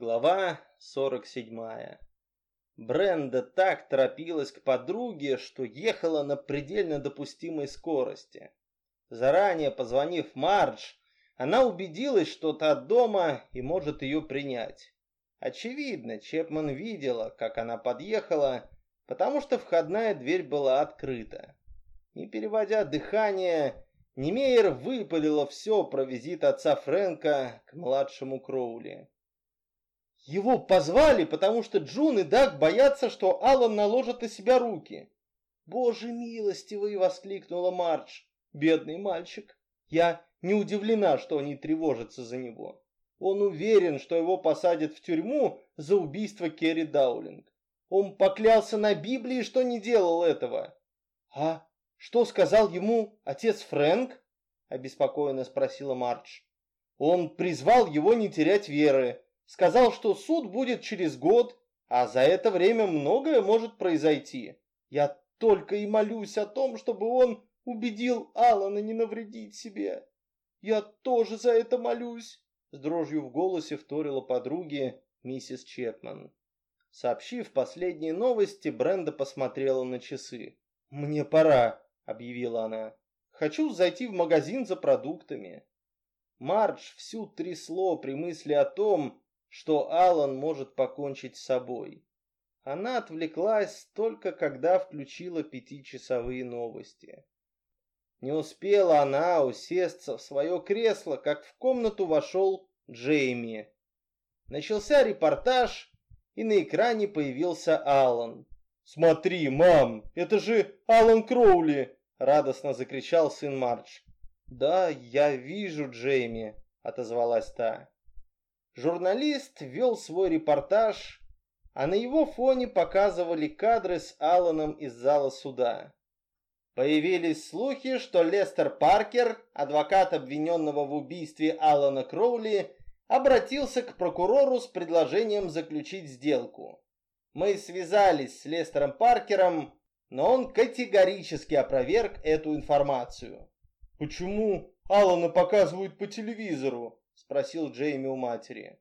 Глава 47. Бренда так торопилась к подруге, что ехала на предельно допустимой скорости. Заранее позвонив Мардж, она убедилась, что та дома и может ее принять. Очевидно, Чепман видела, как она подъехала, потому что входная дверь была открыта. Не переводя дыхание, Немейер выпалила все про визит отца Фрэнка к младшему Кроули. Его позвали, потому что Джун и Даг боятся, что Алан наложит на себя руки. «Боже милостивый!» — воскликнула Мардж. «Бедный мальчик! Я не удивлена, что они тревожатся за него. Он уверен, что его посадят в тюрьму за убийство Керри Даулинг. Он поклялся на Библии, что не делал этого». «А что сказал ему отец Фрэнк?» — обеспокоенно спросила Мардж. «Он призвал его не терять веры» Сказал, что суд будет через год, а за это время многое может произойти. Я только и молюсь о том, чтобы он убедил Алана не навредить себе. Я тоже за это молюсь, с дрожью в голосе вторила подруге миссис Чепман. Сообщив последние новости, Бренда посмотрела на часы. «Мне пора», — объявила она. «Хочу зайти в магазин за продуктами». Мардж всю трясло при мысли о том, что Алан может покончить с собой. Она отвлеклась только когда включила пятичасовые новости. Не успела она усесться в свое кресло, как в комнату вошел Джейми. Начался репортаж, и на экране появился Алан. «Смотри, мам, это же Алан Кроули!» — радостно закричал сын Мардж. «Да, я вижу, Джейми», — отозвалась та. Журналист вел свой репортаж, а на его фоне показывали кадры с Алланом из зала суда. Появились слухи, что Лестер Паркер, адвокат обвиненного в убийстве Алана Кроули, обратился к прокурору с предложением заключить сделку. Мы связались с Лестером Паркером, но он категорически опроверг эту информацию. «Почему Алана показывают по телевизору?» Спросил Джейми у матери.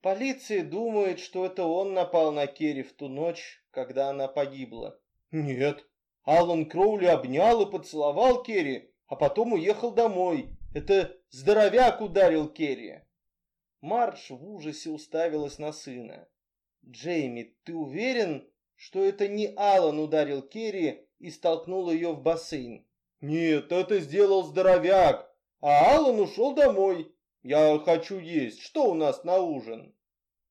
Полиция думает, что это он напал на Керри в ту ночь, когда она погибла. Нет. Алан Кроули обнял и поцеловал Керри, а потом уехал домой. Это здоровяк ударил Керри. Мардж в ужасе уставилась на сына. «Джейми, ты уверен, что это не Алан ударил Керри и столкнул ее в бассейн?» «Нет, это сделал здоровяк, а Алан ушел домой. Я хочу есть. Что у нас на ужин?